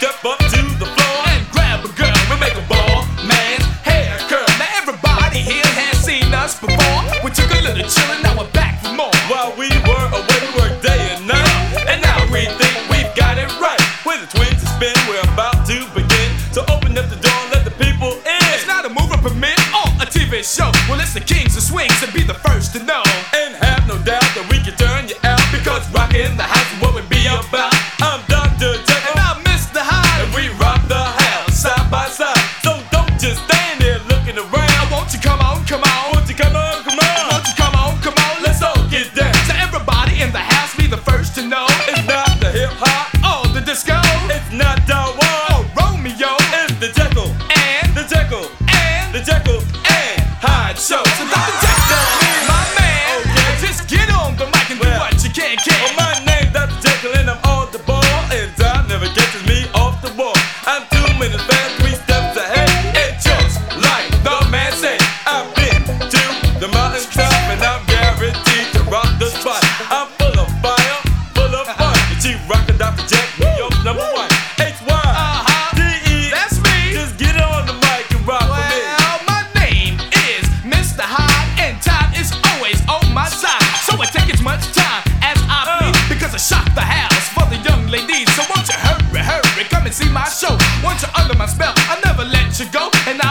step up to my show. Once you're under my spell, I never let you go. And I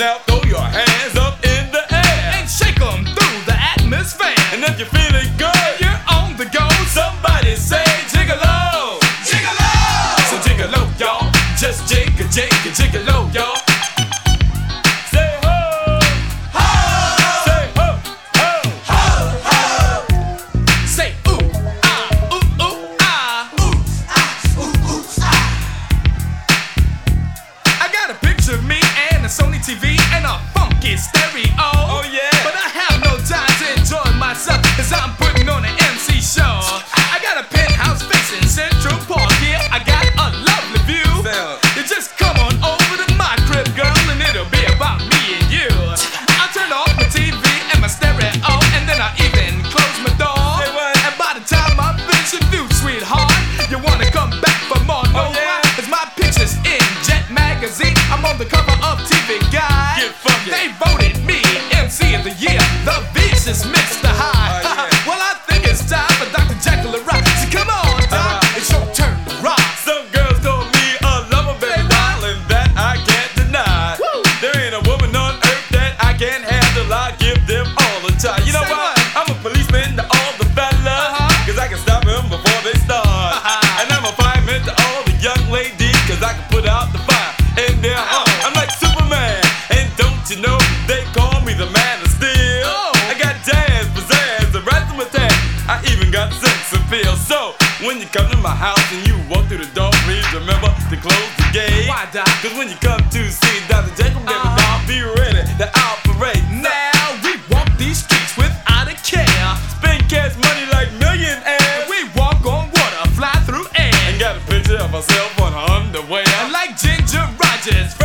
Now throw your hands up in the air and shake them through the atmosphere. And if you're feeling good, you're on the go. Somebody say jiggalo, jiggalo. So jiggalo, y'all. Just jiggle, jiggle, jiggle jiggalo, y'all. get stereo. just missed high. Uh, yeah. well, I think it's time for Dr. Jekyll to rock. So come on, Doc, uh-huh. it's your turn to rock. Some girls told me I love them, baby doll, that I can't deny. Woo. There ain't a woman on earth that I can't handle. I give them all the time. You know what? my house and you walk through the door, please remember to close the gate. Why, Doc? Cause when you come to see Dr. Jekyll, baby, uh-huh. Doll, be ready to operate. Now we walk these streets without a care. Spend cash money like millionaires. We walk on water, fly through air. And got a picture of myself on her underwear. Like Ginger Rogers.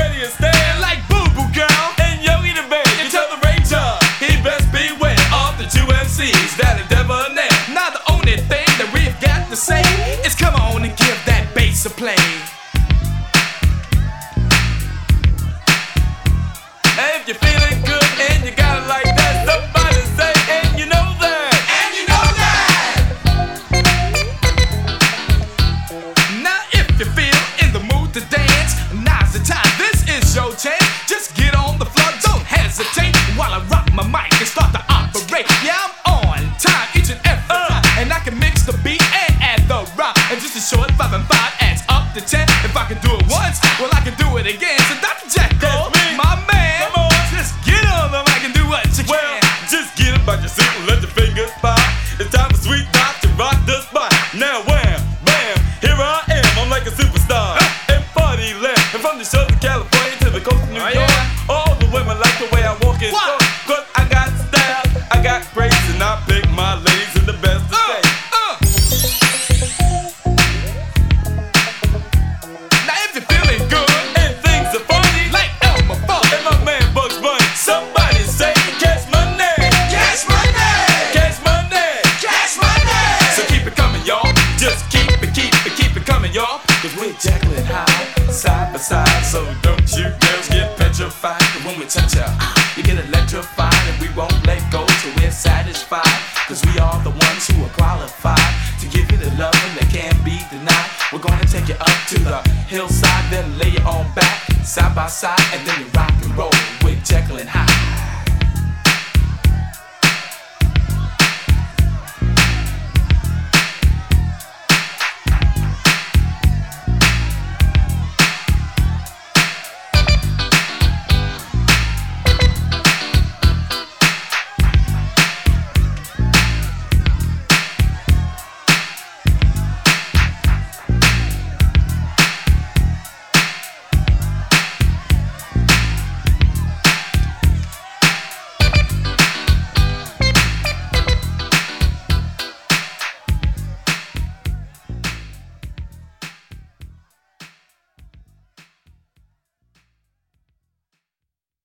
high, side by side. So don't you girls get petrified. When we touch ya, you get electrified. And we won't let go till we're satisfied. Cause we are the ones who are qualified to give you the love and that can't be denied. We're gonna take you up to the hillside, then lay you on back, side by side, and then you rock and roll with Jekyll and Hyde.